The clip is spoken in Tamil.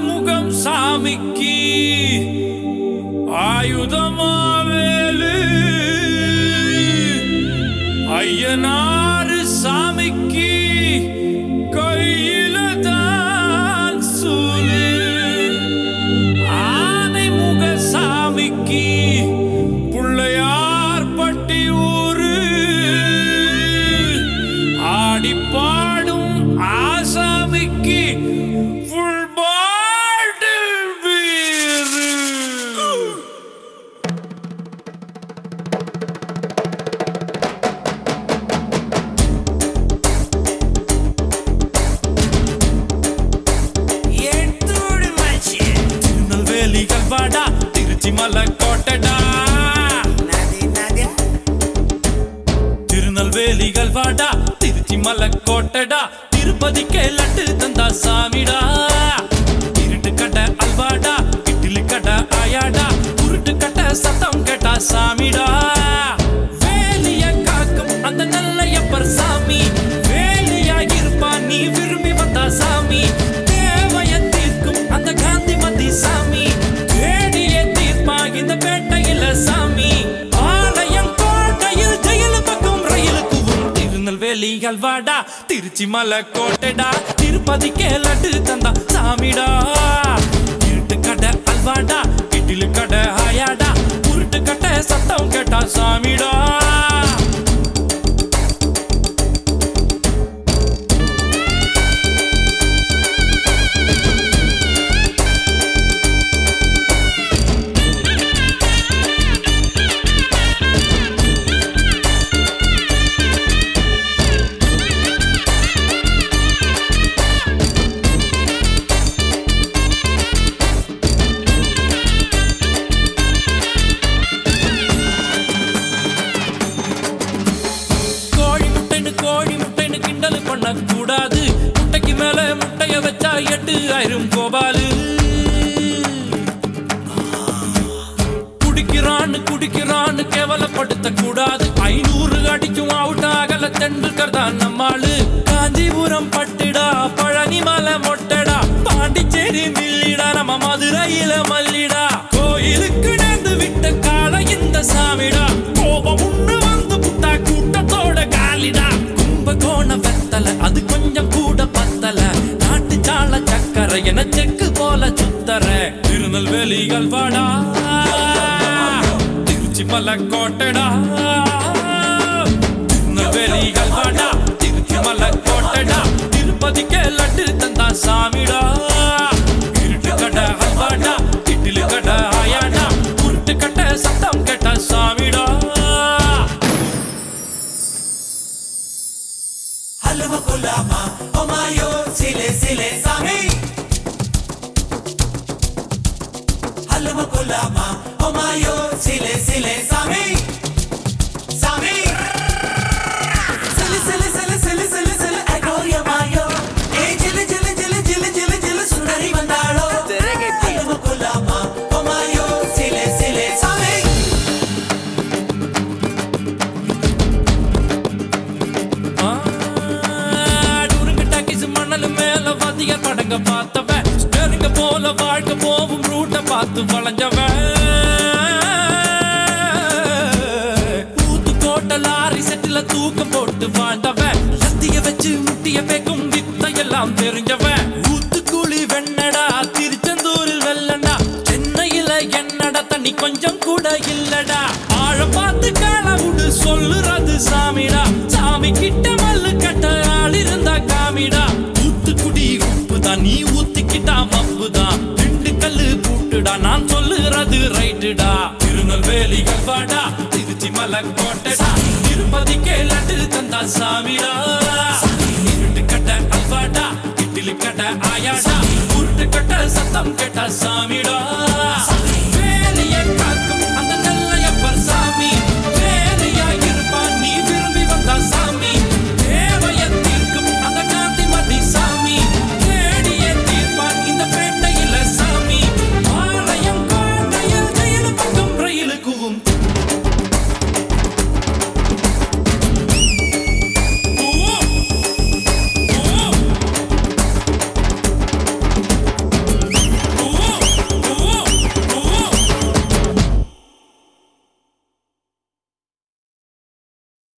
முகம் சாமிக்கு ஆயுதமாவேலு. ஐயனாறு சாமிக்கு திருநெல்வேலிகள் திருச்சி மலை கோட்டடா. திருநெல்வேலிகள் வாடா திருச்சி மலை கோட்டடா. திருப்பதிக்கே லட்டு தந்தா சாமிடா. இருட்டு கட்ட அல்வாடா இட்லி கட்ட ஆயாடா. உருட்டு கட்ட சத்தம் கேட்டா சாமி திருநெல்வேலி அல்வாடா திருச்சி மலை கோட்டைடா திருப்பதிக்கே லட்டு தந்தா. சாமிடா. இருட்டு கடை அல்வாடா. இட்லி கடை ஆயாடா. உருட்டு கடை சத்தம் கேட்டா எட்டு ஆயிரம் கோபாலு. குடிக்கிறான்னு குடிக்கிறான்னு கேவலப்படுத்த கூடாது. ஐநூறு அடிக்கும் அவுட் ஆகல தெண்டுல்கர் தான் நம்மாளு. காஞ்சிபுரம் பட்டுடா பழனி மலை மொட்டடா. பாண்டிச்சேரி மில்லிடா நம்ம மதுரையில மல்லி என செக்கு போல சுத்தர திருநெல்வேலிகள் வாடா. திருச்சி மலை கோட்டடா. சொல்லலாமா ஓமாயோ சிலே சிலே சாமி சாமி சிலு பார்த்தவன் போல வாழ்க்கை போகும் ரூட்ட பார்த்து வளைஞ்சவன். திருநெல்வேலிகள் திருச்சி மலை கோட்டைடா திருப்பதிக்கே லட்டு தந்தா சாமிடா. இருட்டு கட்ட அல்வாடா இட்லி கட்ட ஆயாடா. உருட்டு கட்ட சத்தம் கேட்டா